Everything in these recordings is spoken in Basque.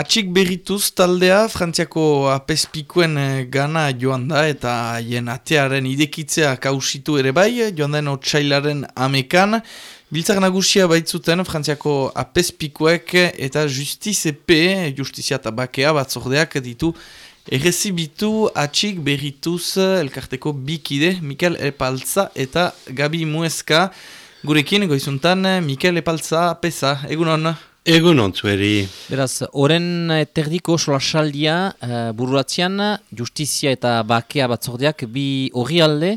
Atxik berrituz taldea, Frantziako apespikuen eh, gana joan da eta haien atearen idekitzea kausitu ere bai, joan den otxailaren amekan. Biltzak nagusia baitzuten Frantziako apespikuek eta justizepe, justizia eta bakea batzordeak ditu errezibitu atxik berrituz elkarteko bikide, Mikel Epaltza eta Gabi Mueska. Gurekin goizuntan, Mikel Epaltza, pesa, egun hona? Egun ontzueri. Beraz, oren terdiko solasaldia uh, bururatzean, justizia eta bakea batzordeak bi horri alde,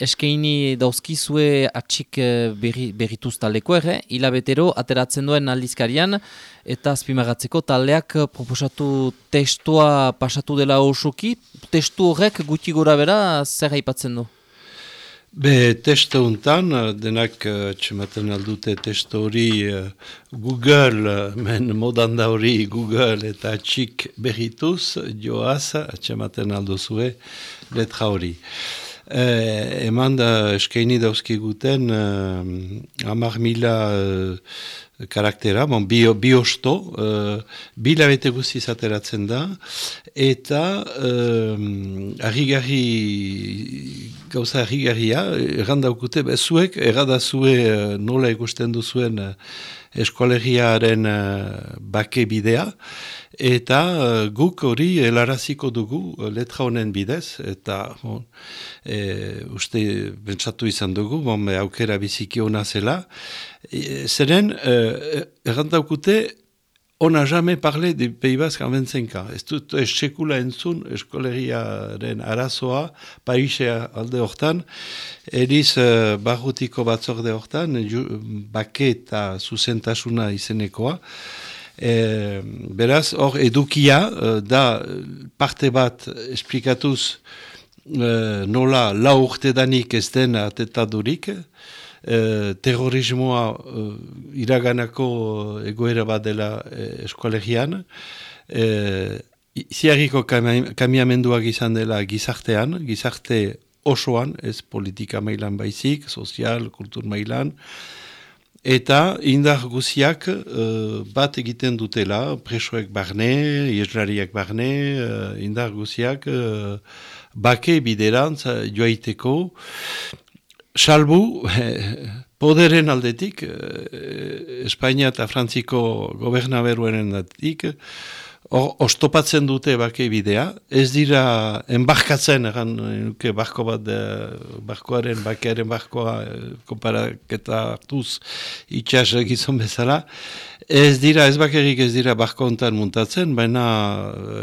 eskeini dauzkizue atxik eh, berri, berrituz taleko ere, hilabetero ateratzen duen aldizkarian, eta azpimagatzeko taldeak proposatu testua pasatu dela osoki, testu horrek guti gora bera zer haipatzen du? Be, testo untan, denak txematen aldute testo hori Google, men modan da hori Google eta txik berrituz, joaz, txematen alduzue letra hori. Eh, eman da eskaini dauzkiguten uh, amar mila karaktera, bon, bi, bi labete guztiz ateratzen da, eta uh, argigarri, gauza argigarria, errandaukute, zuek, erradazue uh, nola ikusten duzuen uh, eskolegiaren uh, bake bidea, eta guk hori helaraziko dugu letra honen bidez, eta bon, e, uste bentsatu izan dugu, bon, aukera biziki hona zela, e, zeren, uh, errandaukute, On n'a jamais parlé du Pays Basque en 25 ans. Ez dut esekula entzun eskolegiaren arazoa Parisea alde hortan. Eriz uh, barrutiko batzorde hortan, bake eta zuzentasuna izenekoa. E, beraz, hor edukia, uh, da parte bat esplikatuz uh, nola lau urte danik ez den atetadurik, uh, terrorismoa uh, iraganako egoera bat dela uh, eskolegian, uh, ziarriko kamiamenduak izan dela gizartean, gizarte osoan, ez politika mailan baizik, sozial, kultur mailan, Eta indar guziak uh, bat egiten dutela, presoek barne, ieslariak barne, uh, indar guziak uh, bake biderantz joaiteko. Salbu, poderen aldetik, uh, Espainia eta Frantziko gobernaberuenen aldetik, ostopatzen dute bake bidea, ez dira enbarkatzen, egan nuke barko bat, barkoaren, bakearen barkoa, eh, komparaketa hartuz itxas gizon bezala, ez dira, ez bakerik ez dira barko muntatzen, baina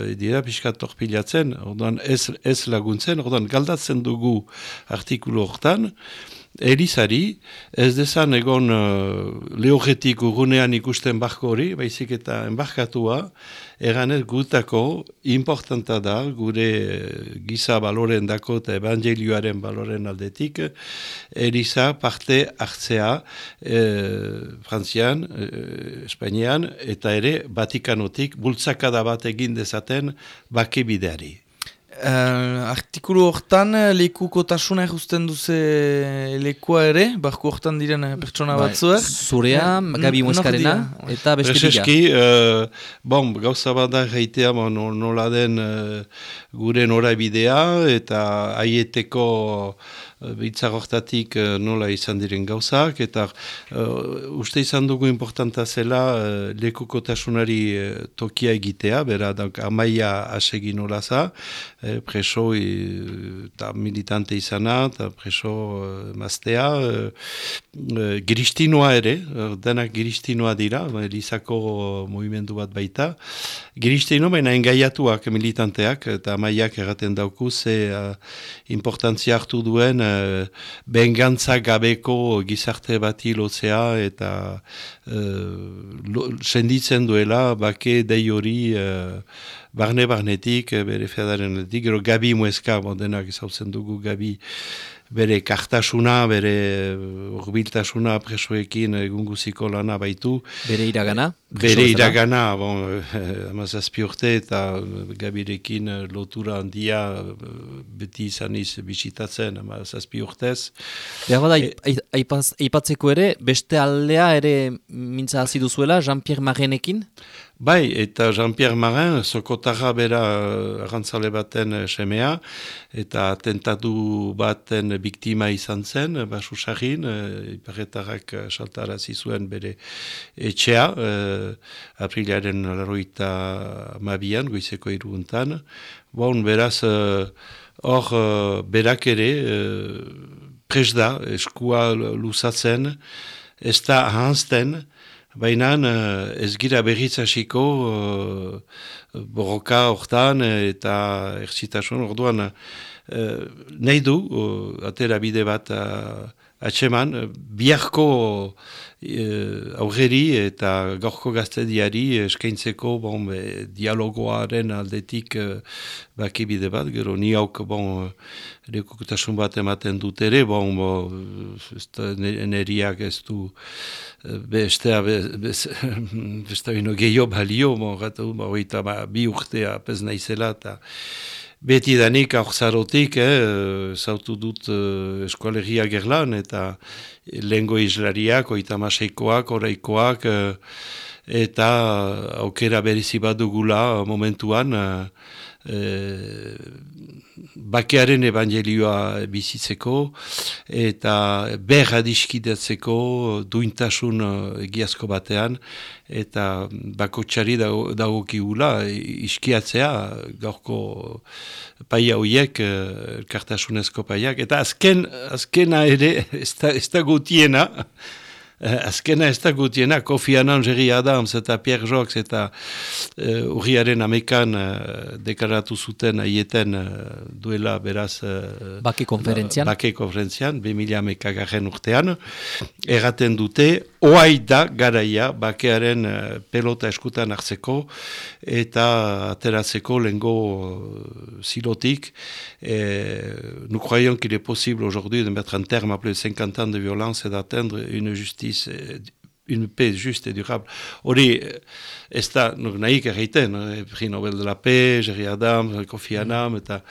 e, dira pixkat torpilatzen, orduan ez, ez laguntzen, orduan galdatzen dugu artikulu hortan, Elizari, ez dezan egon uh, lehogetik urunean ikusten barko hori, baizik eta enbarkatua, eganet gutako importanta da, gure uh, giza baloren dako eta evangelioaren baloren aldetik, Eliza parte hartzea uh, Frantzian, uh, Espainian, eta ere Vatikanotik bultzakada bat egin dezaten bake bideari. Uh, artikulu hortan eh, lekuko tasuna eruzten duze lekua ere, barko hortan diren eh, pertsona bai. batzuek. Zurea, Gabi Mueskarena, eta beste uh, bon, gauza bat da reitea nola den uh, gure nora bidea, eta aieteko bitzagortatik uh, nola izan diren gauzak, eta uh, uste izan dugu importanta zela uh, lekuko tasunari tokia egitea, bera, amaia asegi nola za, eh, preso eta militante izana, eta preso eh, maztea, eh, eh, giristinoa ere, denak giristinoa dira, elizako movimendu bat baita, giristino baina engaiatuak militanteak, eta maiak erraten dauku ze uh, importantzia hartu duen uh, bengantza gabeko gizarte bat hilotzea, eta uh, senditzen duela bake dei hori barne-barnetik, eh, bere feadaren letik, gero Gabi Mueska, denak izautzen dugu Gabi, bere kartasuna, bere urbiltasuna presoekin egunguziko lana baitu. Bere iragana? Bere iragana, bon, eh, amazazpi urte eta gabirekin lotura handia beti izan iz bisitatzen amazazpi urtez. Behar bada, aipatzeko ere, beste aldea ere mintza hazi duzuela, Jean-Pierre Marenekin? Bai, eta Jean-Pierre Marin, sokotarra bera uh, arrantzale baten uh, semea, eta atentatu baten biktima izan zen, basu sarrin, uh, iparretarrak uh, saltara zizuen bere etxea, uh, aprilaren laroita mabian, goizeko iruntan. Bon, beraz, hor uh, berak ere, uh, pres da, eskua luzatzen, ez da ahanzten, Baina uh, ez gira berriz hasiko uh, borroka hortan eta erzitasun orduan uh, nahi du atera bide bat uh, atseman, biharko uh, aurreri eta gaurko gaztediari eskaintzeko bon, be, dialogoaren aldetik uh, baki bide bat, gero ni hauk bon, lekukutasun bat ematen dut ere, bon, bo, neriak ez du bestea, beste bino gehiago balio, moratu, ba, ba, bi urtea pez naizela, eta beti danik aurzarotik, eh, zautu dut eh, eskualegia gerlan, eta lehengo izlariak, oita maseikoak, oraikoak, eh, eta aukera berizi bat dugula momentuan, eh, eh bakearen evangelioa bizitzeko eta ber adiskidatzeko duintasun eh, egiazko batean eta bako txari dago kigula iskiatzea gaurko paia hoiek eh, kartasunezko paiak. Eta azken, azkena ere ez da, ez da gutiena azkena ez da gutiena, Kofi Annan, Jerry Adams eta Pierre Jox eta uh, urriaren amekan uh, dekaratu zuten aieten duela beraz... Uh, bake konferentzian. Bake konferentzian, 2000 amekagaren urtean. Erraten dute, oai da garaia bakearen uh, pelota eskutan hartzeko eta ateratzeko lengo uh, silotik. Et, nous croyons qu'il est possible aujourd'hui de mettre un terme à plus de 50 ans de violence et d'atteindre une justice justice, euh, une paix juste et durable. Hori, ez da, nuk nahik egiten, eh, prix Nobel de la paix, Jerry Adam, Kofi Annan, eta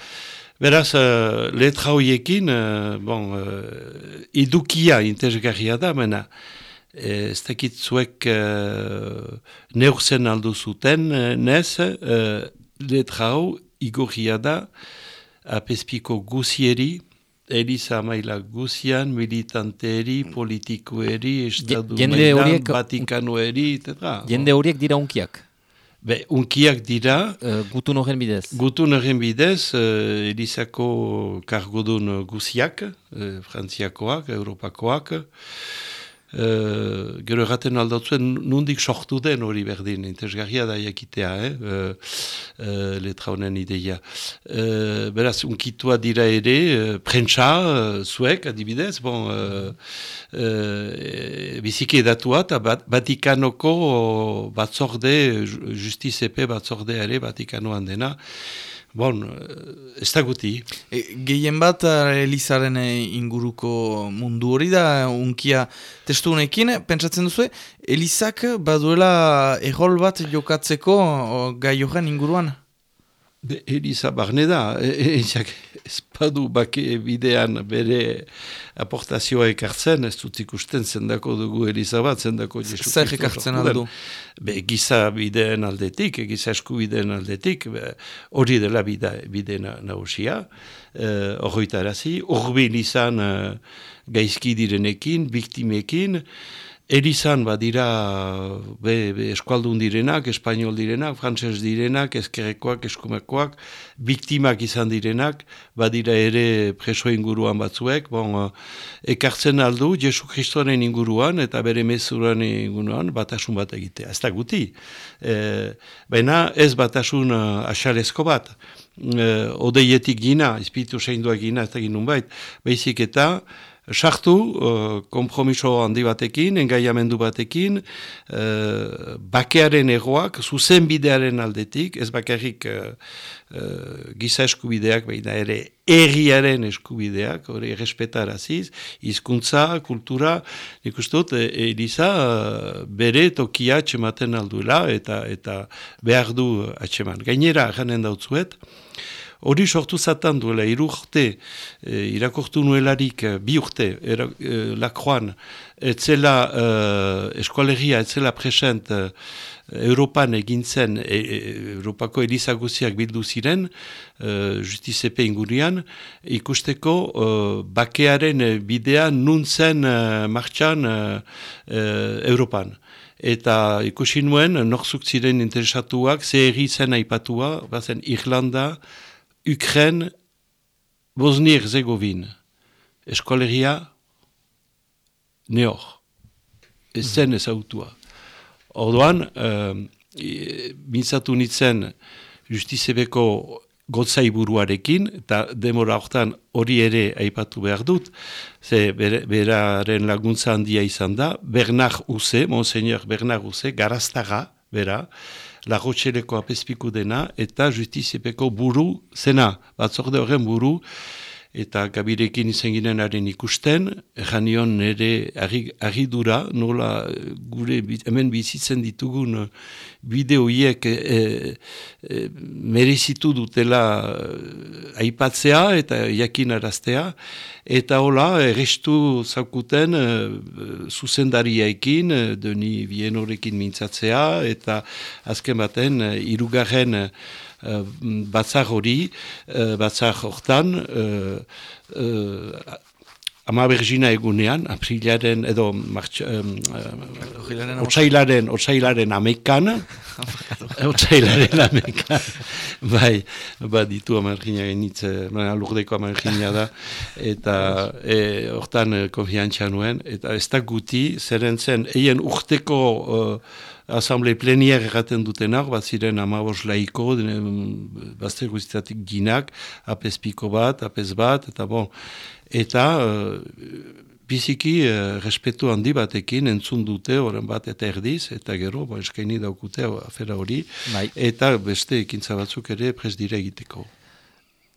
beraz, uh, letra hoiekin, uh, bon, uh, idukia interesgarria da, mena, ez dakit zuek uh, neurzen aldo zuten, nez, uh, letra hau igorria da, apespiko guzieri, Eliza maila guzian, militanteri, politikoeri, estadu mailan, Vatikanoeri, etc. Jende horiek dira unkiak? Be, unkiak dira... Uh, gutun horren bidez? Gutun horren bidez, uh, Elizako kargodun guziak, uh, frantziakoak, europakoak, Uh, gero erraten aldautzuen nundik sortu den hori berdin, interesgarria da jakitea, eh? uh, uh, letra honen ideia. Uh, beraz, unkitua dira ere, uh, prentsa, zuek, adibidez, bon, uh, biziki edatua, eta bat, Vatikanoko batzorde, justizepe batzorde ere Vatikanoan dena, Bon, eh, ez da guti. E, gehien bat, eh, Elizaren eh, inguruko mundu hori da, unkia testu honekin, pentsatzen duzu, Elizak baduela errol bat jokatzeko gai horren inguruan? Eliza barne da, ezak espadu bake bidean bere aportazioa ekartzen, ez dut ikusten zendako dugu Eliza bat, zendako Jesu. Zer ekartzen aldu? Be, giza bideen aldetik, giza esku bideen aldetik, hori dela bide, bide nausia, uh, horreita erazi, horbi izan uh, gaizki direnekin, biktimekin, Erizan badira be, be, eskualdun direnak, espainol direnak, frantses direnak, ezkerrekoak, eskumekoak, biktimak izan direnak, badira ere preso inguruan batzuek, bon, eh, ekartzen aldu Jesu Kristoaren inguruan eta bere mezuran inguruan batasun bat egitea. Ez da guti, e, baina ez batasun uh, asalezko bat. E, odeietik gina, espiritu seinduak gina, ez da ginun bait, behizik eta, sartu uh, kompromiso handi batekin, engaiamendu batekin, uh, bakearen egoak, zuzen bidearen aldetik, ez bakarrik uh, uh, giza eskubideak, baina ere erriaren eskubideak, hori errespetaraziz, hizkuntza, kultura, nik uste dut, e, Eliza bere tokia atxematen alduela eta eta behar du atxeman. Gainera, janen dautzuet, hori sortu zatan duela, iru urte, e, irakortu nuelarik, bi urte, era, e, lakroan, etzela e, eskualegia, etzela present, Europan egintzen, e, e, Europako elizaguziak bildu ziren, e, justizepe ingurian, ikusteko e, bakearen bidea nuntzen e, martxan e, Europan. Eta ikusi nuen, norzuk ziren interesatuak, ze erri zen aipatua, bazen Irlanda, Ukren, Bosnier Zegovin, eskolegia, neor, ez zen ez autua. Orduan, uh, bintzatu nitzen justizebeko gotzai buruarekin, eta demora hortan hori ere aipatu behar dut, ze beraren laguntza handia izan da, Bernard Use, Monseigneur Bernard Use, garaztaga, bera, lagotxeleko apespiku dena, eta justiziepeko buru, zena, batzorde horren buru, eta gabirekin izan ginenaren ikusten, janion nire agidura, nola gure hemen bizitzen ditugun bideoiek e, e, merezitu dutela aipatzea eta jakin araztea, eta hola, errestu zaukuten e, zuzendariaekin, deni bienorekin mintzatzea, eta azken baten, irugarren uh, batzar hori, uh, batzar hortan, uh, uh, ama bergina egunean, aprilaren edo otsailaren, otsailaren amekan, otsailaren amekan, bai, ba ditu ama bergina genitz, lurdeko ama da, eta hortan konfiantza nuen, eta ez da guti, zeren zen, eien urteko asamble plenier erraten dutenak, bat ziren amabos laiko, bazte guztiatik ginak, apes piko bat, apes bat, eta bon, eta uh, biziki uh, respetu handi batekin entzun dute, oren bat eta erdiz, eta gero, bo, eskaini daukute afera hori, bai. eta beste ekintza batzuk ere pres dire egiteko.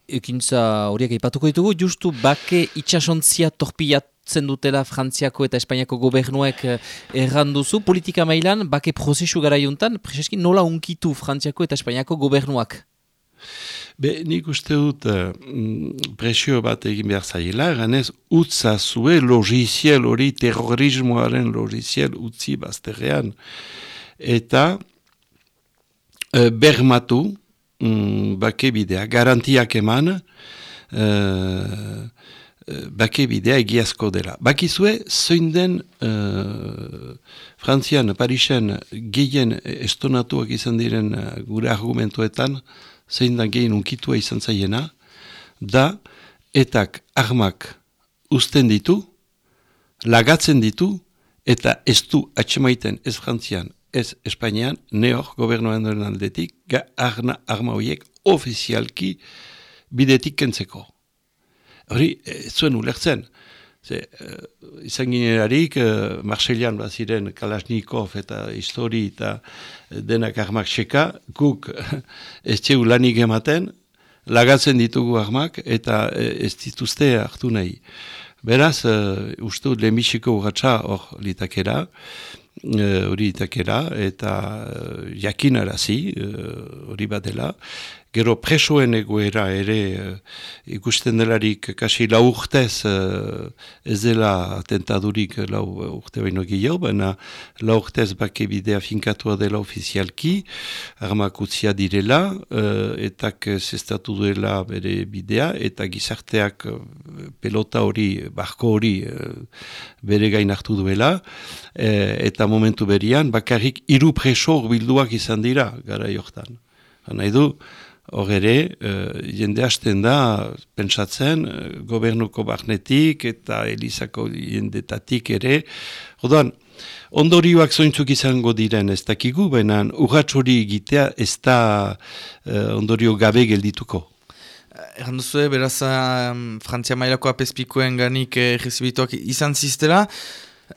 Ekintza horiek ipatuko ditugu, justu bake itxasontzia torpiat zen dutela Frantziako eta Espainiako gobernuek eh, erranduzu. Politika mailan, bake prozesu gara juntan, prezeski nola unkitu Frantziako eta Espainiako gobernuak? Be, nik uste dut uh, presio bat egin behar zaila, ganez utza zue logiziel hori terrorismoaren logiziel utzi bazterrean. Eta uh, bermatu um, bake bidea, garantiak eman, uh, bake bidea egiazko dela. Bakizue, zoin den uh, Frantzian, Parisen, gehien estonatuak izan diren uh, gure argumentuetan, zein da gehien unkitua izan zaiena, da, etak armak usten ditu, lagatzen ditu, eta ez du atxemaiten ez Frantzian, ez Espainian, neor gobernoan duen aldetik, ga arna arma horiek ofizialki bidetik kentzeko hori, ez zuen ulertzen. Ze, uh, izan ginerarik, uh, Marselian bat ziren Kalashnikov eta histori eta denak armak txeka, guk ez txeu lanik ematen, lagatzen ditugu armak eta ez dituzte hartu nahi. Beraz, uh, uste dut lehenbixiko urratxa hor litakera, hori uh, litakera, eta uh, jakinarazi hori uh, bat dela, Gero presoen egoera ere uh, ikusten delarik kasi lau urtez uh, ez dela atentadurik lau urte baino gehiago, baina lau urtez bake bidea finkatua dela ofizialki, armak utzia direla, etak zestatu duela bere bidea, eta gizarteak pelota hori, barko hori bere gain hartu duela, eta momentu berian bakarrik hiru preso bilduak izan dira gara jortan. Nahi du, Hor ere, uh, jende hasten da, pentsatzen, uh, gobernuko barnetik eta Elizako jendetatik ere. Odan, ondorioak zointzuk izango diren ez dakigu, baina urratx hori egitea ez da uh, ondorio gabe geldituko. Erran duzu, beraz, um, Frantzia mailako apespikoen ganik eh, izan ziztela.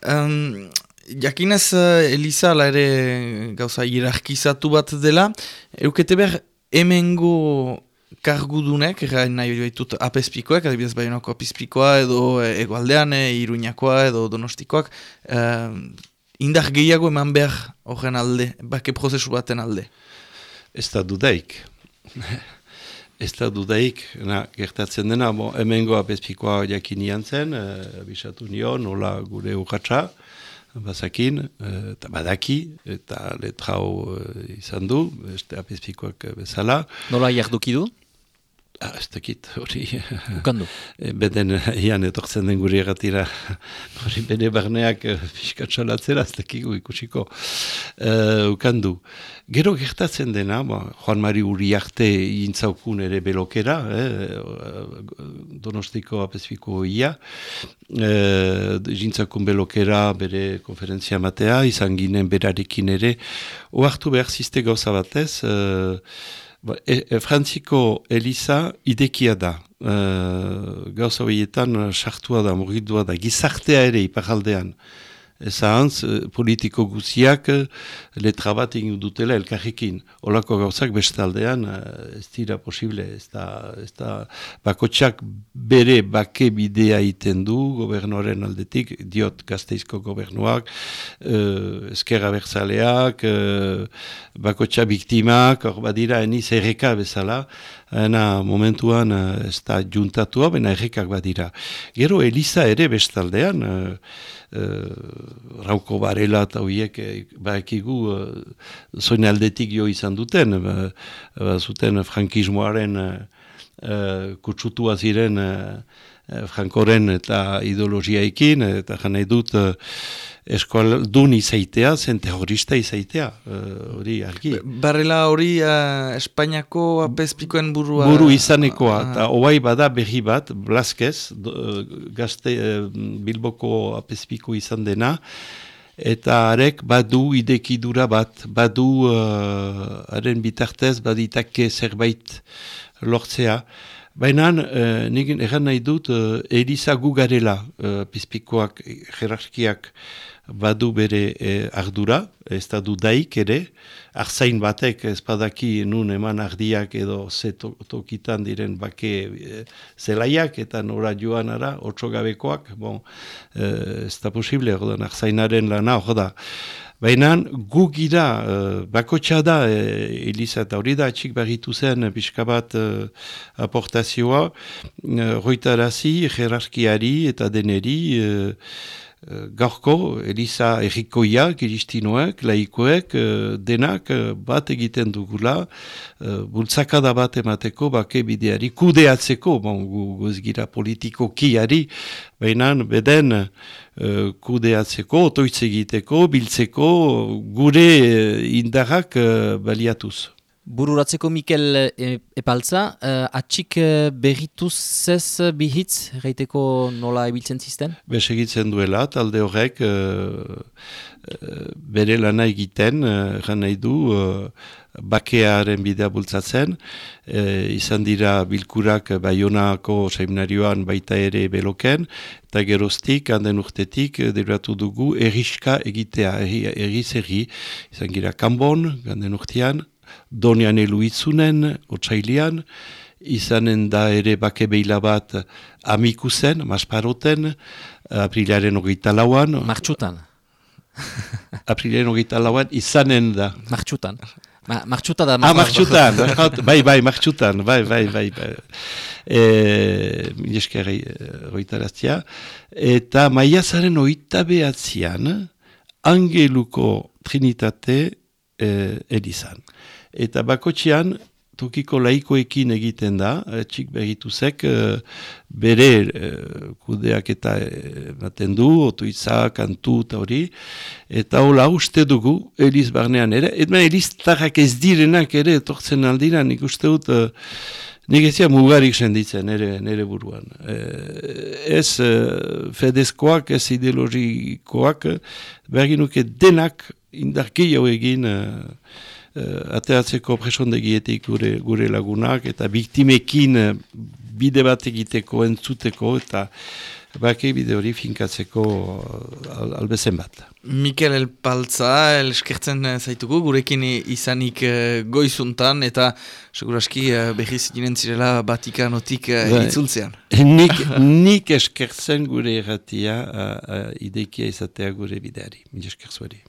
Um, jakinez, Eliza, ere gauza hierarkizatu bat dela, eukete behar, emengo kargudunek, nahi baitut apespikoak, adibidez baionako apespikoa edo egualdean, e, iruñakoa edo donostikoak, uh, indar gehiago eman behar horren alde, bake prozesu baten alde. Ez da dudaik. ez da dudaik, na, gertatzen dena, bo, hemengo apespikoa jakin zen, e, bisatu nion, nola gure urratxa, bazakin, eta badaki, eta letrau e, izan du, beste apespikoak bezala. Nola jarduki du? Ah, ez dakit, hori... Ukandu. Beden, ian etortzen den guri egatira, hori bene barneak fiskatzalatzera, ez dakigu ikusiko. Uh, ukandu. Gero gertatzen dena, ba, Juan Mari Uriarte intzaukun ere belokera, eh, donostiko apesfiko ia, uh, intzaukun belokera bere konferentzia matea, izan ginen berarekin ere, oartu behar ziste gauza batez, uh, Ba, e, e, Frantziko Eliza idekia da. E, gauza horietan sartua da, mugidua da, gizartea ere iparaldean. Ez ahantz, eh, politiko guziak eh, letra bat egin dutela elkarrekin. Olako gauzak bestaldean eh, ez dira posible, ez da, ez da bakotsak bere bake bidea iten du gobernoaren aldetik, diot gazteizko gobernuak, ezkerra bertzaleak, bakotsa biktimak, hor badira eniz erreka bezala, ena momentuan ez da juntatua, bena errekak badira. Gero Eliza ere bestaldean, uh, rauko barela eta horiek eh, baekigu uh, zoin aldetik jo izan duten, ba, zuten frankismoaren uh, kutsutua ziren frankoren eta ideologiaikin, eta janai dut eskualdun izaitea, zen terrorista izaitea, uh, hori argi. Barrela hori uh, Espainiako apespikoen burua... Buru izanekoa, ah. eta uh, oai bada berri bat, gazte uh, Bilboko apespiko izan dena, eta arek badu idekidura bat, badu uh, haren bitartez baditake zerbait lortzea, Baina, uh, nik erran nahi dut, uh, Elisa gugarela, uh, pizpikoak, jerarkiak, badu bere e, ardura, ez da du daik ere, arzain batek ezpadaki nun eman ardiak edo ze tokitan diren bake e, zelaiak eta nora joan ara, otso gabekoak, bon, e, ez da posible, arzainaren lana hor da. Baina gu gira, e, bakotxa da, e, Elisa eta hori da, txik barritu zen, pixka bat e, aportazioa, e, roitarazi, jerarkiari eta deneri, e, Eh, gaurko, Elisa errikoia, kiristinoek, laikoek, eh, denak eh, bat egiten dugula, bultzakada bat emateko, bake bideari, kudeatzeko, bon, guzgira politiko kiari, baina beden kudeatzeko, otoitz egiteko, biltzeko, gure indarrak baliatuz. Bururatzeko Mikel e, Epaltza, uh, atxik uh, berrituz zez bihitz, reiteko nola ebiltzen zisten? Bez egitzen duela, talde horrek uh, bere lana egiten, uh, nahi du, bakearen bidea bultzatzen, izan dira bilkurak Bayonako seminarioan baita ere beloken, eta geroztik, handen urtetik, deratu dugu, eriska egitea, erri zerri, izan gira Kambon, handen urtean, donian eluitzunen, otxailian, izanen da ere bake behila bat amikuzen, masparoten, aprilaren ogeita lauan. Martxutan. aprilaren ogeita lauan, izanen da. Martxutan. Ma, martxuta da. Ah, martxutan. bai, bai, martxutan. Bai, bai, bai. bai. E, Mileskerri e, Eta maiazaren oita behatzean, angeluko trinitate e, edizan. Eta bakotxean, tokiko laikoekin egiten da, eh, txik begituzek, eh, bere eh, kudeak eta baten du, otuitza, kantu eta hori, eta hola uste dugu, Eliz barnean ere, eta Eliz tarrak ez direnak ere, tortzen aldira, nik uste dut, nik ez mugarik senditzen nere, nere buruan. ez fedezkoak, ez ideologikoak, berginuke denak indarkio egin, uh, ateatzeko presondegietik gure, gure lagunak eta biktimekin uh, bide bat egiteko entzuteko eta bake bide hori finkatzeko uh, albezen bat. Mikel Elpaltza, eskertzen zaitugu, gurekin izanik uh, goizuntan eta seguraski uh, behiz ginen zirela batikanotik uh, bai. itzultzean. nik, nik eskertzen gure erratia uh, uh, idekia izatea gure bideari. Mi eskertzuari.